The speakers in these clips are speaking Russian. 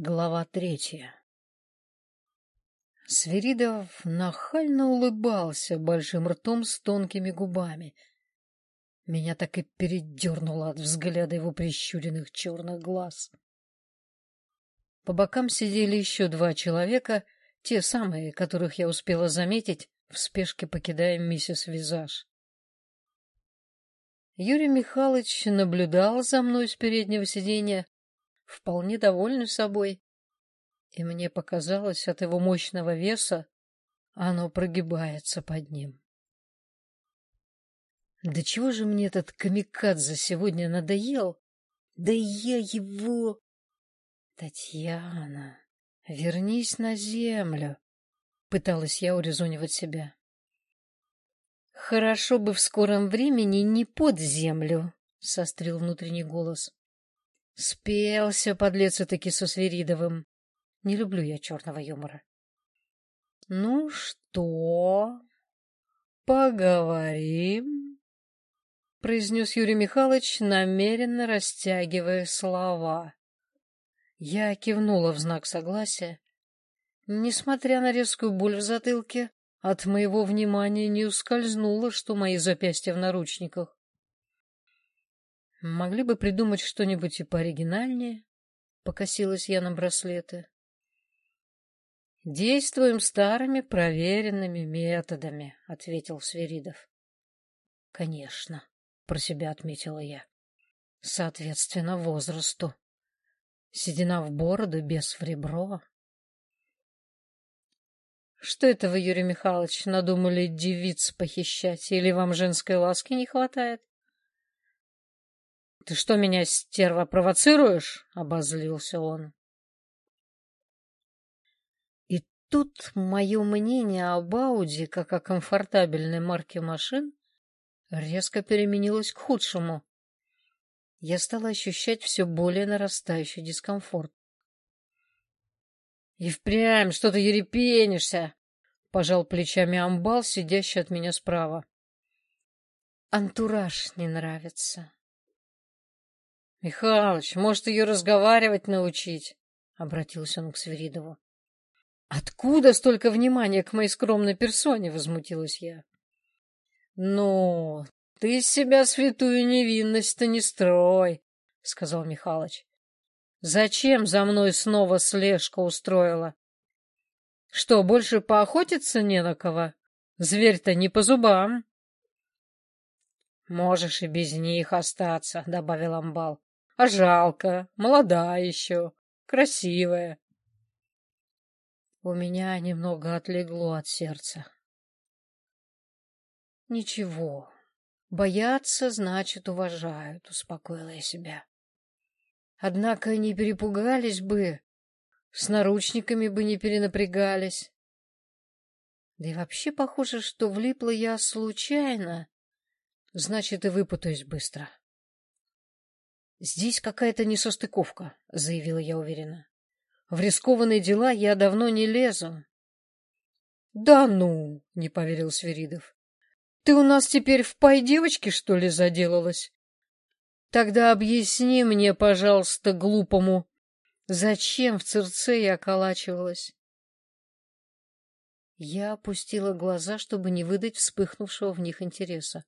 Глава третья Свиридов нахально улыбался большим ртом с тонкими губами. Меня так и передернуло от взгляда его прищуренных черных глаз. По бокам сидели еще два человека, те самые, которых я успела заметить, в спешке покидая миссис Визаж. Юрий Михайлович наблюдал за мной с переднего сиденья, вполне довольный собой, и мне показалось от его мощного веса оно прогибается под ним. Да чего же мне этот камикадзе сегодня надоел? Да я его... Татьяна, вернись на землю, пыталась я урезонивать себя. Хорошо бы в скором времени не под землю, сострил внутренний голос. Спелся, подлец, таки со Свиридовым. Не люблю я черного юмора. Ну что, поговорим? произнес Юрий Михайлович, намеренно растягивая слова. Я кивнула в знак согласия. Несмотря на резкую боль в затылке, от моего внимания не ускользнуло, что мои запястья в наручниках. Могли бы придумать что-нибудь и пооригинальнее, покосилась я на браслеты. Действуем старыми проверенными методами, ответил Свиридов. Конечно, про себя отметила я. Соответственно, возрасту. Седина в бороду, без в ребро, что это вы, Юрий Михайлович, надумали девиц похищать? Или вам женской ласки не хватает? Ты что, меня, стерва, провоцируешь? Обозлился он. И тут мое мнение об Ауди, как о комфортабельной марке машин, резко переменилось к худшему. Я стала ощущать все более нарастающий дискомфорт. — И впрямь что ты ерепенишься? — пожал плечами амбал, сидящий от меня справа. — Антураж не нравится. — Михалыч, может, ее разговаривать научить? — обратился он к Свиридову. — Откуда столько внимания к моей скромной персоне? — возмутилась я. — Ну, ты себя святую невинность-то не строй, — сказал Михалыч. Зачем за мной снова слежка устроила? Что, больше поохотиться не на кого? Зверь-то не по зубам. Можешь и без них остаться, — добавил Амбал. А жалко, молода еще, красивая. У меня немного отлегло от сердца. Ничего, боятся, значит, уважают, — успокоила я себя. Однако не перепугались бы, с наручниками бы не перенапрягались. Да и вообще похоже, что влипла я случайно, значит, и выпутаюсь быстро. «Здесь какая-то несостыковка», — заявила я уверенно. «В рискованные дела я давно не лезу». «Да ну!» — не поверил Свиридов. «Ты у нас теперь в пай девочки, что ли, заделалась? Тогда объясни мне, пожалуйста, глупому, зачем в Цирце я околачивалась? Я опустила глаза, чтобы не выдать вспыхнувшего в них интереса.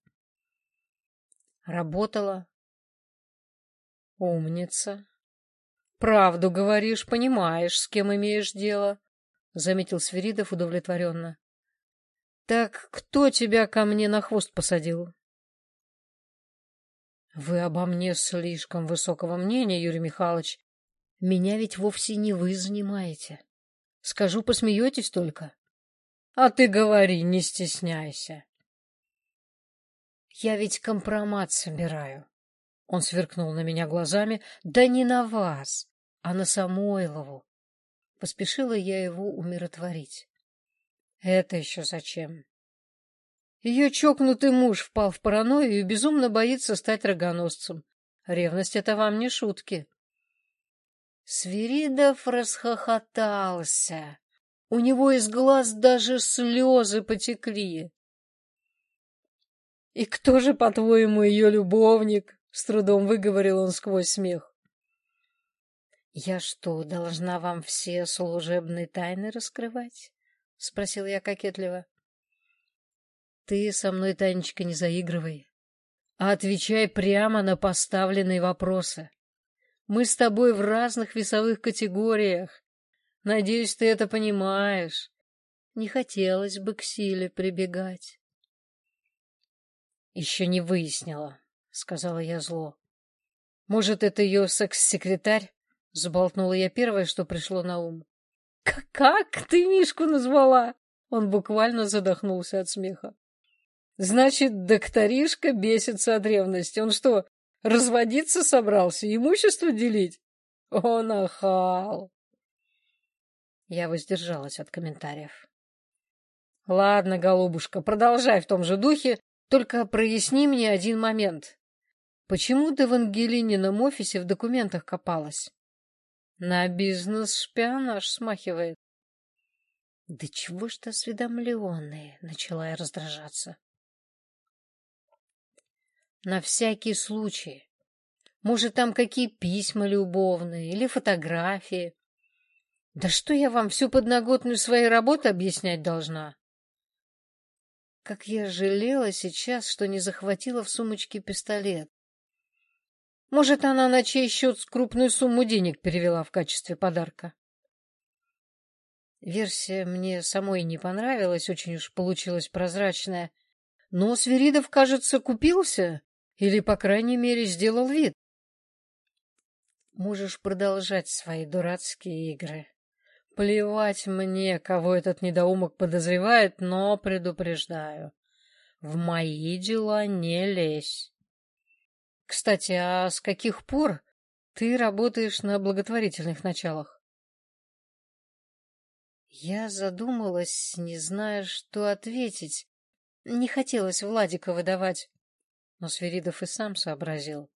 Работала. Умница. Правду говоришь, понимаешь, с кем имеешь дело, — заметил Свиридов удовлетворенно. — Так кто тебя ко мне на хвост посадил? Вы обо мне слишком высокого мнения, Юрий Михайлович. Меня ведь вовсе не вы занимаете. Скажу, посмеетесь только. А ты говори, не стесняйся. Я ведь компромат собираю. Он сверкнул на меня глазами. Да не на вас, а на Самойлову. Поспешила я его умиротворить. Это еще зачем? Ее чокнутый муж впал в паранойю и безумно боится стать рогоносцем. Ревность — это вам не шутки. Свиридов расхохотался. У него из глаз даже слезы потекли. — И кто же, по-твоему, ее любовник? — с трудом выговорил он сквозь смех. — Я что, должна вам все служебные тайны раскрывать? — спросил я кокетливо. — Ты со мной, Танечка, не заигрывай, а отвечай прямо на поставленные вопросы. Мы с тобой в разных весовых категориях. Надеюсь, ты это понимаешь. Не хотелось бы к силе прибегать. — Еще не выяснила, — сказала я зло. — Может, это ее секс-секретарь? — заболтнула я первое, что пришло на ум. — Как ты Мишку назвала? Он буквально задохнулся от смеха. — Значит, докторишка бесится от ревности. Он что, разводиться собрался, имущество делить? О, нахал! Я воздержалась от комментариев. — Ладно, голубушка, продолжай в том же духе, только проясни мне один момент. Почему ты в Ангелинином офисе в документах копалась? На бизнес-шпионаж смахивает. Да чего ж ты осведомленные, начала я раздражаться. На всякий случай. Может, там какие письма любовные или фотографии. Да что я вам всю подноготную своей работы объяснять должна? Как я жалела сейчас, что не захватила в сумочке пистолет. Может, она на чей счет крупную сумму денег перевела в качестве подарка. Версия мне самой не понравилась, очень уж получилась прозрачная. Но Свиридов, кажется, купился или, по крайней мере, сделал вид. Можешь продолжать свои дурацкие игры. Плевать мне, кого этот недоумок подозревает, но предупреждаю. В мои дела не лезь. Кстати, а с каких пор ты работаешь на благотворительных началах? Я задумалась, не зная, что ответить. Не хотелось Владика выдавать, но Сверидов и сам сообразил.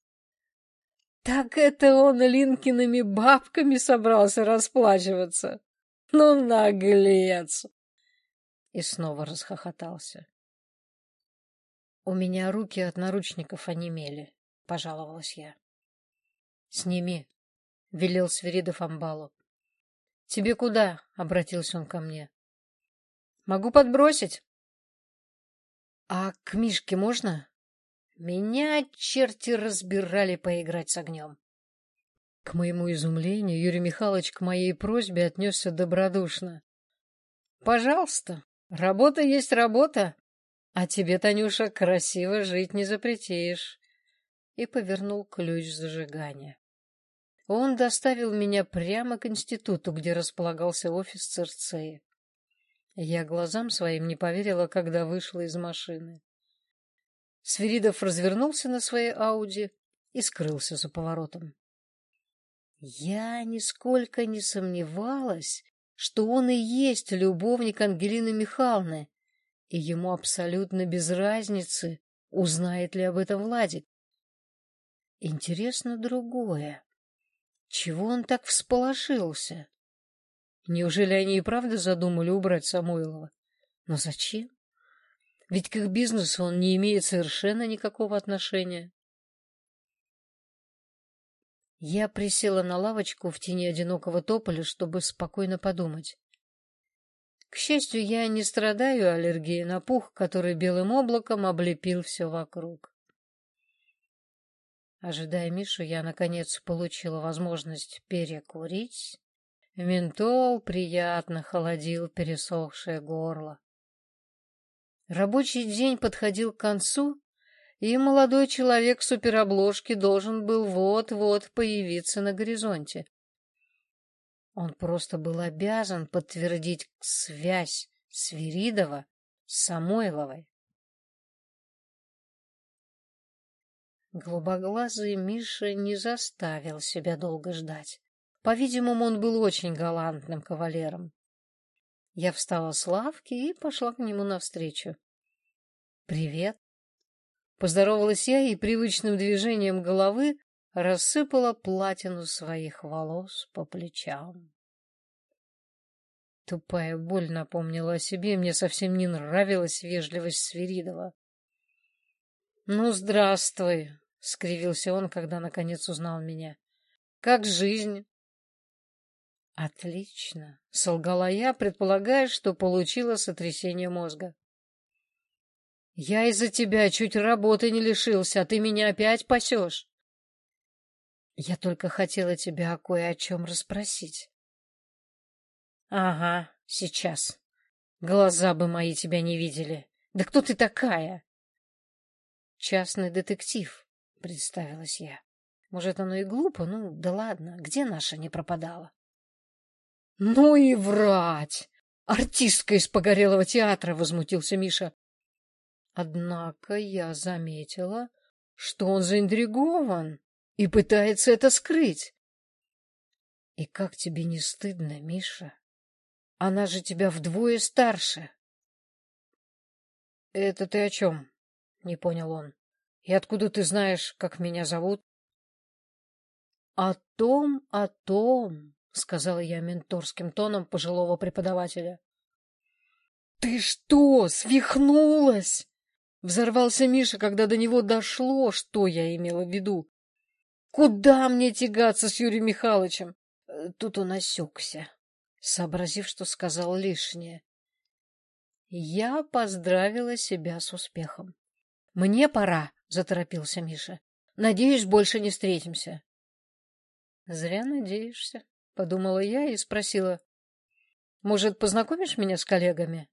Так это он Линкиными бабками собрался расплачиваться. Ну, наглец! И снова расхохотался. У меня руки от наручников онемели. — пожаловалась я. — Сними, — велел Свиридов амбалу. — Тебе куда? — обратился он ко мне. — Могу подбросить. — А к Мишке можно? Меня черти разбирали поиграть с огнем. К моему изумлению Юрий Михайлович к моей просьбе отнесся добродушно. — Пожалуйста, работа есть работа, а тебе, Танюша, красиво жить не запретишь и повернул ключ зажигания. Он доставил меня прямо к институту, где располагался офис Церцеи. Я глазам своим не поверила, когда вышла из машины. Свиридов развернулся на своей Ауди и скрылся за поворотом. Я нисколько не сомневалась, что он и есть любовник Ангелины Михайловны, и ему абсолютно без разницы, узнает ли об этом Владик. Интересно другое. Чего он так всполошился? Неужели они и правда задумали убрать Самойлова? Но зачем? Ведь к их бизнесу он не имеет совершенно никакого отношения. Я присела на лавочку в тени одинокого тополя, чтобы спокойно подумать. К счастью, я не страдаю аллергией на пух, который белым облаком облепил все вокруг. Ожидая Мишу, я, наконец, получила возможность перекурить. Ментол приятно холодил пересохшее горло. Рабочий день подходил к концу, и молодой человек в суперобложке должен был вот-вот появиться на горизонте. Он просто был обязан подтвердить связь Свиридова с Самойловой. Голубоглазый Миша не заставил себя долго ждать. По-видимому, он был очень галантным кавалером. Я встала с лавки и пошла к нему навстречу. «Привет!» Поздоровалась я и привычным движением головы рассыпала платину своих волос по плечам. Тупая боль напомнила о себе, мне совсем не нравилась вежливость Свиридова. — Ну, здравствуй, — скривился он, когда наконец узнал меня. — Как жизнь? Отлично, солгала я, предполагая, что получила сотрясение мозга. Я из-за тебя чуть работы не лишился, а ты меня опять пасешь. Я только хотела тебя кое о чем расспросить. Ага, сейчас. Глаза бы мои тебя не видели. Да кто ты такая? Частный детектив, представилась я. Может, оно и глупо, ну да ладно, где наша не пропадала? Ну и врать! Артистка из погорелого театра, возмутился Миша. Однако я заметила, что он заинтригован и пытается это скрыть. И как тебе не стыдно, Миша? Она же тебя вдвое старше. — Это ты о чем? — не понял он. — И откуда ты знаешь, как меня зовут? — О том, о том, — сказала я менторским тоном пожилого преподавателя. — Ты что, свихнулась? Взорвался Миша, когда до него дошло, что я имела в виду. Куда мне тягаться с Юрием Михайловичем? Тут он осекся, сообразив, что сказал лишнее. Я поздравила себя с успехом. — Мне пора, — заторопился Миша. — Надеюсь, больше не встретимся. — Зря надеешься, — подумала я и спросила. — Может, познакомишь меня с коллегами?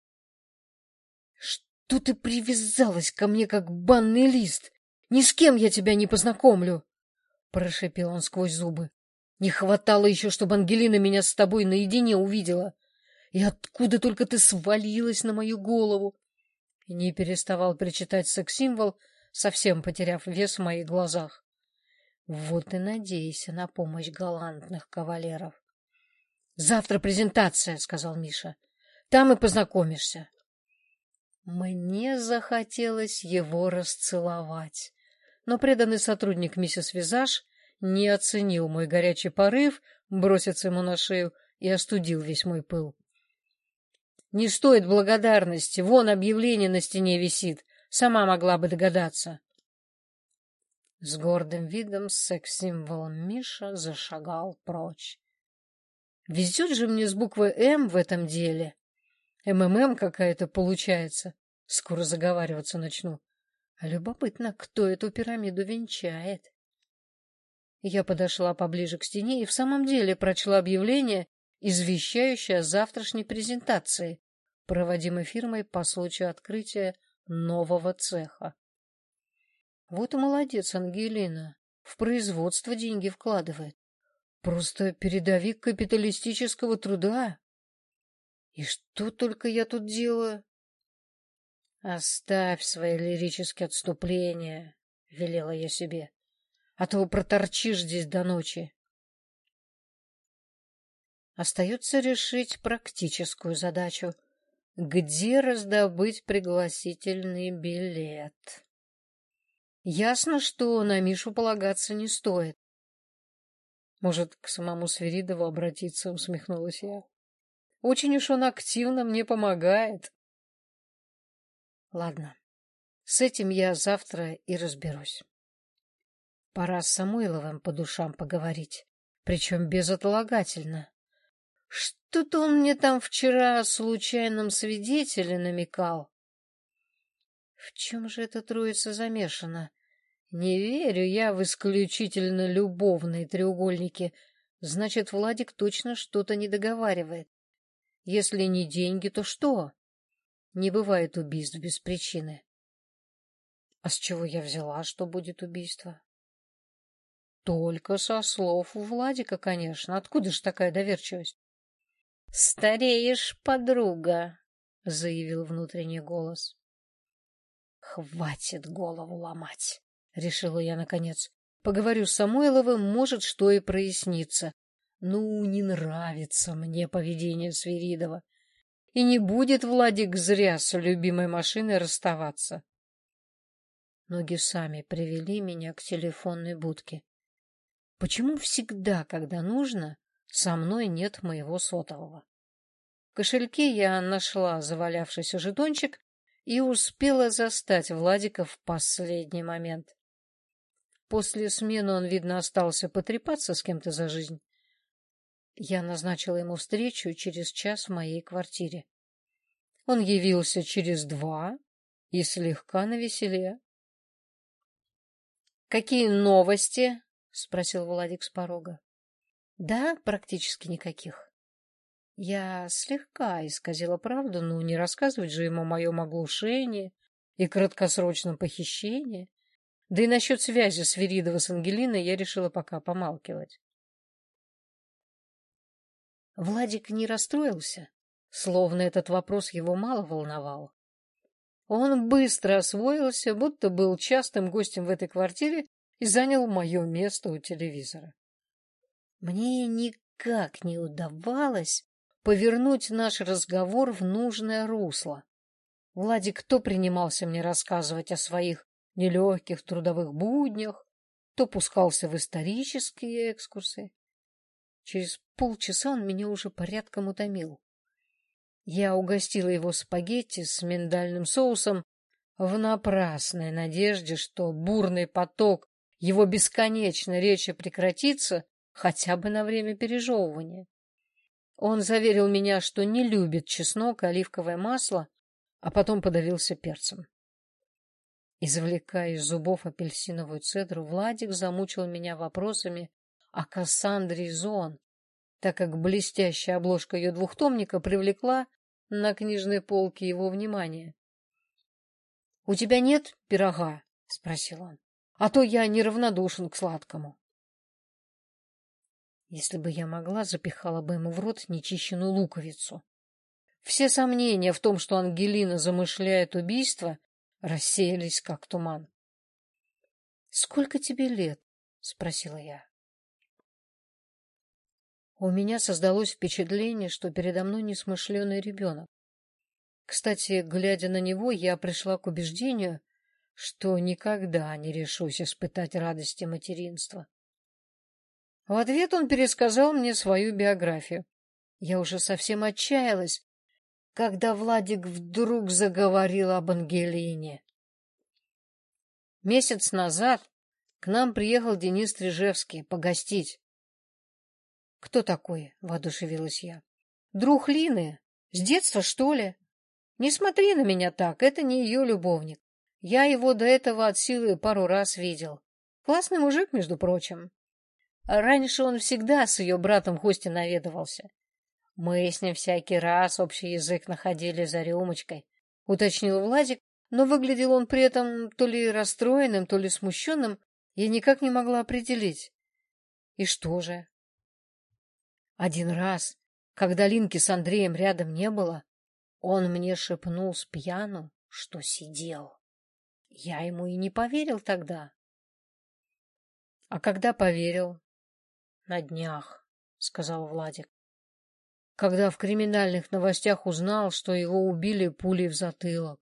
— Что ты привязалась ко мне, как банный лист? Ни с кем я тебя не познакомлю! — прошепел он сквозь зубы. — Не хватало еще, чтобы Ангелина меня с тобой наедине увидела. И откуда только ты свалилась на мою голову? Не переставал причитать секс-символ, совсем потеряв вес в моих глазах. Вот и надейся на помощь галантных кавалеров. — Завтра презентация, — сказал Миша. — Там и познакомишься. Мне захотелось его расцеловать но преданный сотрудник миссис Визаж не оценил мой горячий порыв, броситься ему на шею и остудил весь мой пыл. Не стоит благодарности, вон объявление на стене висит, сама могла бы догадаться. С гордым видом секс-символом Миша зашагал прочь. Везет же мне с буквы «М» в этом деле. МММ какая-то получается. Скоро заговариваться начну. Любопытно, кто эту пирамиду венчает. Я подошла поближе к стене и в самом деле прочла объявление, извещающее о завтрашней презентации, проводимой фирмой по случаю открытия нового цеха. Вот и молодец Ангелина, в производство деньги вкладывает. Просто передовик капиталистического труда. И что только я тут делаю? «Оставь свои лирические отступления», — велела я себе, — «а то проторчишь здесь до ночи». Остается решить практическую задачу. Где раздобыть пригласительный билет? Ясно, что на Мишу полагаться не стоит. Может, к самому Свиридову обратиться, усмехнулась я. Очень уж он активно мне помогает. Ладно, с этим я завтра и разберусь. Пора с Самойловым по душам поговорить, причем безотлагательно. Что-то он мне там вчера о случайном свидетеле намекал. В чем же эта троица замешана? Не верю я в исключительно любовные треугольники. Значит, Владик точно что-то не договаривает. Если не деньги, то что? Не бывает убийств без причины. А с чего я взяла, что будет убийство? Только со слов у Владика, конечно. Откуда же такая доверчивость? Стареешь, подруга, заявил внутренний голос. Хватит голову ломать, решила я наконец. Поговорю с Самойловым, может, что и прояснится. Ну, не нравится мне поведение Свиридова и не будет Владик зря с любимой машиной расставаться. Ноги сами привели меня к телефонной будке. Почему всегда, когда нужно, со мной нет моего сотового? В кошельке я нашла завалявшийся жетончик и успела застать Владика в последний момент. После смены он, видно, остался потрепаться с кем-то за жизнь. Я назначила ему встречу через час в моей квартире. Он явился через два и слегка навеселе. — Какие новости? — спросил Владик с порога. — Да, практически никаких. Я слегка исказила правду, но не рассказывать же ему о моем оглушении и краткосрочном похищении. Да и насчет связи Свиридова с Ангелиной я решила пока помалкивать. Владик не расстроился, словно этот вопрос его мало волновал. Он быстро освоился, будто был частым гостем в этой квартире и занял мое место у телевизора. Мне никак не удавалось повернуть наш разговор в нужное русло. Владик то принимался мне рассказывать о своих нелегких трудовых буднях, то пускался в исторические экскурсы. Через полчаса он меня уже порядком утомил. Я угостила его спагетти с миндальным соусом в напрасной надежде, что бурный поток его бесконечной речи прекратится хотя бы на время пережевывания. Он заверил меня, что не любит чеснок и оливковое масло, а потом подавился перцем. Извлекая из зубов апельсиновую цедру, Владик замучил меня вопросами о Кассандре Зон, так как блестящая обложка ее двухтомника привлекла на книжной полке его внимание. — У тебя нет пирога? — спросил он. — А то я неравнодушен к сладкому. Если бы я могла, запихала бы ему в рот нечищенную луковицу. Все сомнения в том, что Ангелина замышляет убийство, рассеялись как туман. — Сколько тебе лет? — спросила я. У меня создалось впечатление, что передо мной несмышленый ребенок. Кстати, глядя на него, я пришла к убеждению, что никогда не решусь испытать радости материнства. В ответ он пересказал мне свою биографию. Я уже совсем отчаялась, когда Владик вдруг заговорил об Ангелине. Месяц назад к нам приехал Денис Трижевский погостить. — Кто такой? — воодушевилась я. — Друг Лины. С детства, что ли? Не смотри на меня так, это не ее любовник. Я его до этого от силы пару раз видел. Классный мужик, между прочим. Раньше он всегда с ее братом в гости наведывался. Мы с ним всякий раз общий язык находили за рюмочкой, — уточнил Владик, но выглядел он при этом то ли расстроенным, то ли смущенным, я никак не могла определить. И что же? Один раз, когда Линки с Андреем рядом не было, он мне шепнул с пьяну, что сидел. Я ему и не поверил тогда. А когда поверил, на днях, — сказал Владик. Когда в криминальных новостях узнал, что его убили пулей в затылок.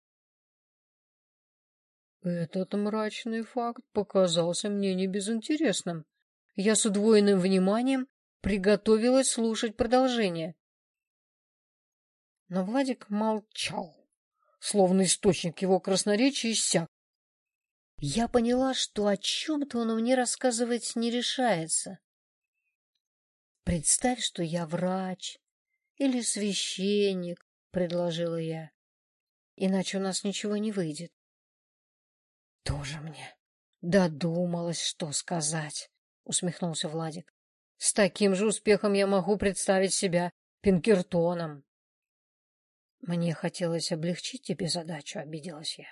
Этот мрачный факт показался мне не безинтересным. Я с удвоенным вниманием приготовилась слушать продолжение. Но Владик молчал, словно источник его красноречия иссяк. Я поняла, что о чем-то он мне рассказывать не решается. Представь, что я врач или священник, предложила я. Иначе у нас ничего не выйдет. Тоже мне додумалась, что сказать, усмехнулся Владик. С таким же успехом я могу представить себя Пинкертоном. Мне хотелось облегчить тебе задачу, обиделась я.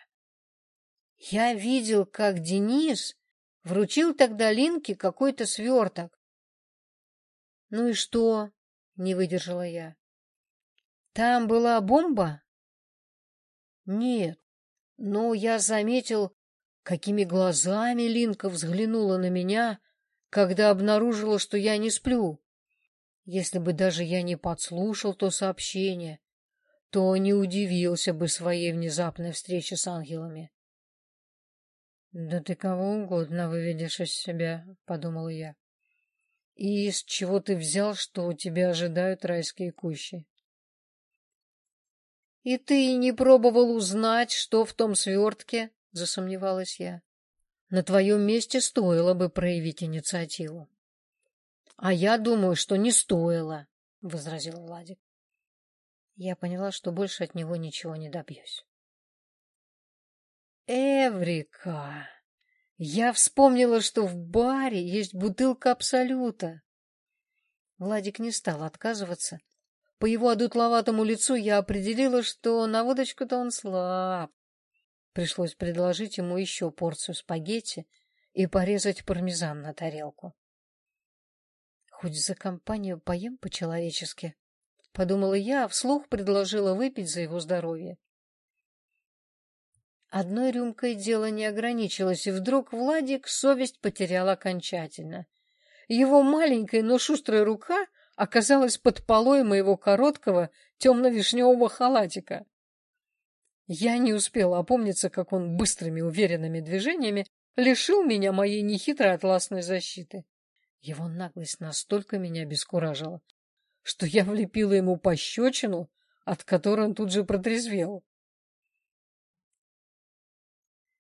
Я видел, как Денис вручил тогда Линке какой-то сверток. — Ну и что? — не выдержала я. — Там была бомба? — Нет, но я заметил, какими глазами Линка взглянула на меня, когда обнаружила, что я не сплю. Если бы даже я не подслушал то сообщение, то не удивился бы своей внезапной встрече с ангелами. — Да ты кого угодно выведешь из себя, — подумал я. И из чего ты взял, что у тебя ожидают райские кущи? — И ты не пробовал узнать, что в том свертке? — засомневалась я. — На твоем месте стоило бы проявить инициативу. А я думаю, что не стоило, — возразил Владик. Я поняла, что больше от него ничего не добьюсь. Эврика! Я вспомнила, что в баре есть бутылка Абсолюта. Владик не стал отказываться. По его одутловатому лицу я определила, что на водочку-то он слаб. Пришлось предложить ему еще порцию спагетти и порезать пармезан на тарелку. Хоть за компанию поем по-человечески, — подумала я, вслух предложила выпить за его здоровье. Одной рюмкой дело не ограничилось, и вдруг Владик совесть потерял окончательно. Его маленькая, но шустрая рука оказалась под полой моего короткого темно-вишневого халатика. Я не успела опомниться, как он быстрыми уверенными движениями лишил меня моей нехитрой атласной защиты. Его наглость настолько меня обескуражила, что я влепила ему пощечину, от которой он тут же протрезвел.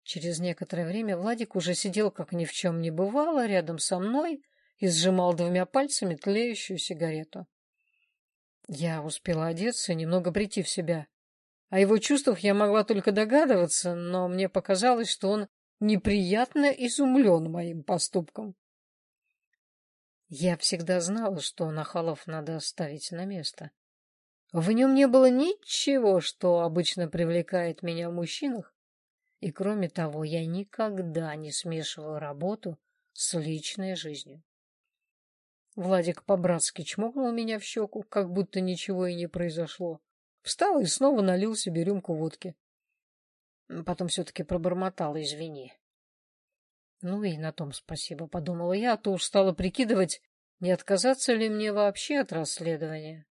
Через некоторое время Владик уже сидел, как ни в чем не бывало, рядом со мной и сжимал двумя пальцами тлеющую сигарету. Я успела одеться и немного прийти в себя. О его чувствах я могла только догадываться, но мне показалось, что он неприятно изумлен моим поступком. Я всегда знала, что Нахалов надо оставить на место. В нем не было ничего, что обычно привлекает меня в мужчинах, и кроме того, я никогда не смешивала работу с личной жизнью. Владик по-братски чмокнул меня в щеку, как будто ничего и не произошло. Встал и снова налил себе рюмку водки. Потом все-таки пробормотал «извини». Ну и на том спасибо, подумала я, а то уж стала прикидывать, не отказаться ли мне вообще от расследования.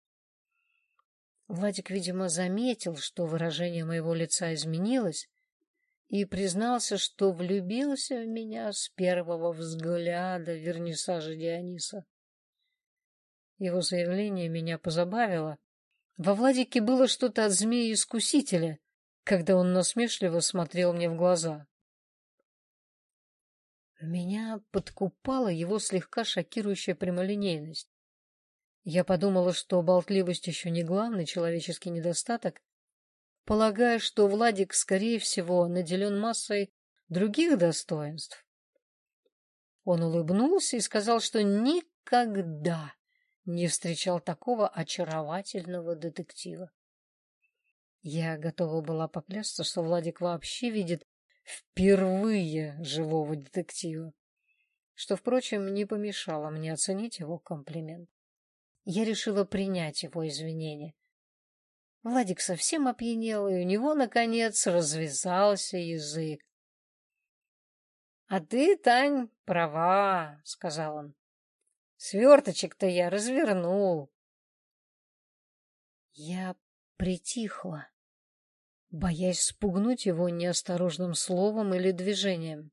Владик, видимо, заметил, что выражение моего лица изменилось, и признался, что влюбился в меня с первого взгляда в вернисаже Диониса. Его заявление меня позабавило. Во Владике было что-то от змеи-искусителя, когда он насмешливо смотрел мне в глаза. Меня подкупала его слегка шокирующая прямолинейность. Я подумала, что болтливость еще не главный человеческий недостаток, полагая, что Владик, скорее всего, наделен массой других достоинств. Он улыбнулся и сказал, что никогда не встречал такого очаровательного детектива. Я готова была поклясться, что Владик вообще видит впервые живого детектива, что, впрочем, не помешало мне оценить его комплимент. Я решила принять его извинения, Владик совсем опьянел, и у него, наконец, развязался язык. — А ты, Тань, права, — сказал он. — Сверточек-то я развернул. Я притихла, боясь спугнуть его неосторожным словом или движением.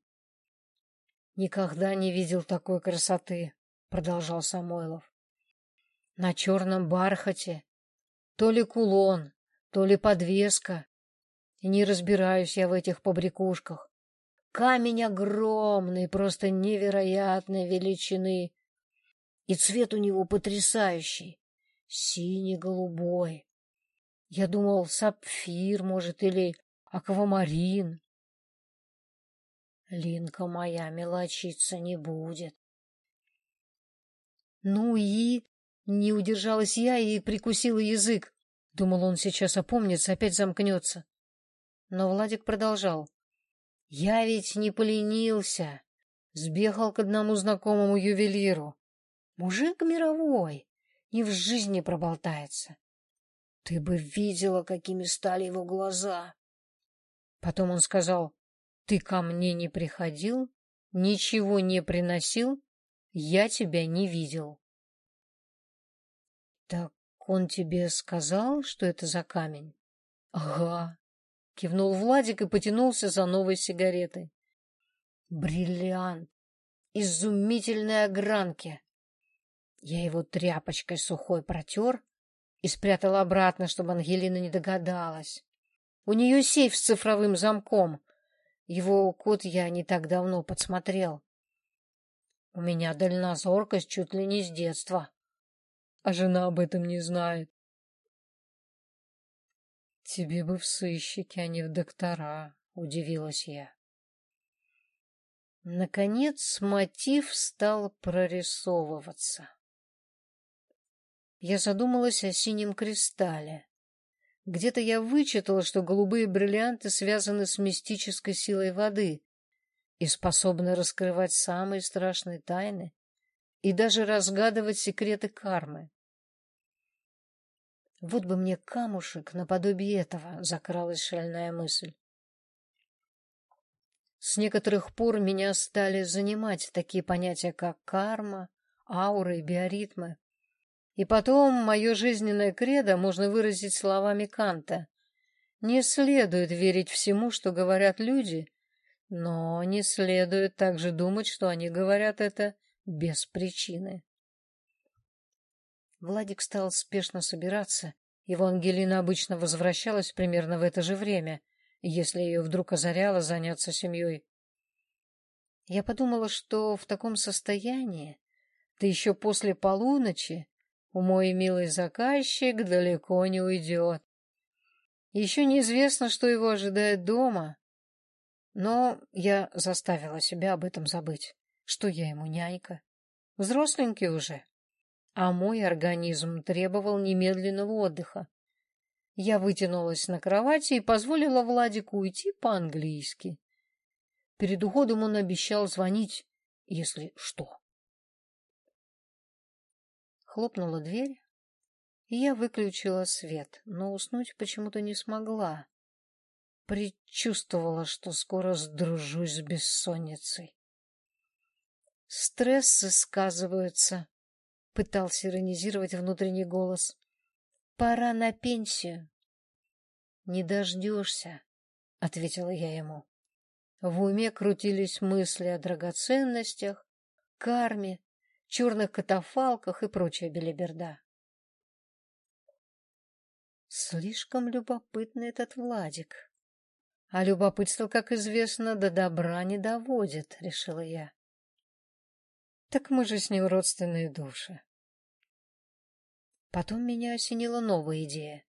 — Никогда не видел такой красоты, — продолжал Самойлов. — На черном бархате то ли кулон, то ли подвеска. Не разбираюсь я в этих побрякушках. Камень огромный, просто невероятной величины. И цвет у него потрясающий, синий-голубой. Я думал, сапфир, может, или аквамарин. Линка моя мелочиться не будет. Ну и не удержалась я и прикусила язык. Думал, он сейчас опомнится, опять замкнется. Но Владик продолжал. Я ведь не поленился. Сбегал к одному знакомому ювелиру. Мужик мировой, и в жизни проболтается. Ты бы видела, какими стали его глаза. Потом он сказал, ты ко мне не приходил, ничего не приносил, я тебя не видел. Так он тебе сказал, что это за камень? Ага. Кивнул Владик и потянулся за новой сигаретой. Бриллиант. Изумительной огранки. Я его тряпочкой сухой протер и спрятал обратно, чтобы Ангелина не догадалась. У нее сейф с цифровым замком. Его код я не так давно подсмотрел. У меня дальнозоркость чуть ли не с детства. А жена об этом не знает. Тебе бы в сыщики, а не в доктора, удивилась я. Наконец мотив стал прорисовываться. Я задумалась о синем кристалле. Где-то я вычитала, что голубые бриллианты связаны с мистической силой воды и способны раскрывать самые страшные тайны и даже разгадывать секреты кармы. Вот бы мне камушек наподобие этого, закралась шальная мысль. С некоторых пор меня стали занимать такие понятия, как карма, ауры и биоритмы. И потом мое жизненное кредо можно выразить словами Канта. Не следует верить всему, что говорят люди, но не следует также думать, что они говорят это без причины. Владик стал спешно собираться. Его Ангелина обычно возвращалась примерно в это же время, если ее вдруг озаряло заняться семьей. Я подумала, что в таком состоянии, да еще после полуночи, мой милый заказчик далеко не уйдет. Еще неизвестно, что его ожидает дома, но я заставила себя об этом забыть, что я ему нянька. Взросленький уже, а мой организм требовал немедленного отдыха. Я вытянулась на кровати и позволила Владику уйти по-английски. Перед уходом он обещал звонить, если что. Хлопнула дверь, и я выключила свет, но уснуть почему-то не смогла. Предчувствовала, что скоро сдружусь с бессонницей. Стрессы сказываются, — пытался иронизировать внутренний голос. Пора на пенсию. Не дождешься, — ответила я ему. В уме крутились мысли о драгоценностях, карме, черных катафалках и прочая белиберда. Слишком любопытный этот Владик. А любопытство, как известно, до добра не доводит, решила я. Так мы же с ним родственные души. Потом меня осенила новая идея.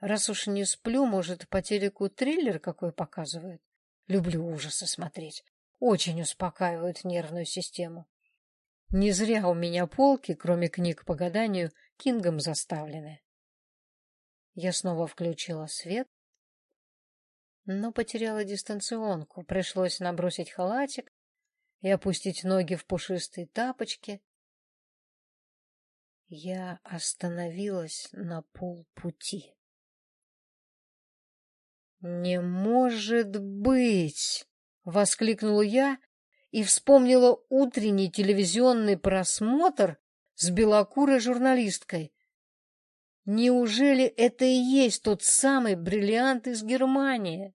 Раз уж не сплю, может, по телеку триллер какой показывают? Люблю ужасы смотреть. Очень успокаивают нервную систему. Не зря у меня полки, кроме книг по гаданию, Кингом заставлены. Я снова включила свет, но потеряла дистанционку. Пришлось набросить халатик и опустить ноги в пушистые тапочки. Я остановилась на полпути. «Не может быть!» — воскликнула я и вспомнила утренний телевизионный просмотр с белокурой журналисткой. Неужели это и есть тот самый бриллиант из Германии?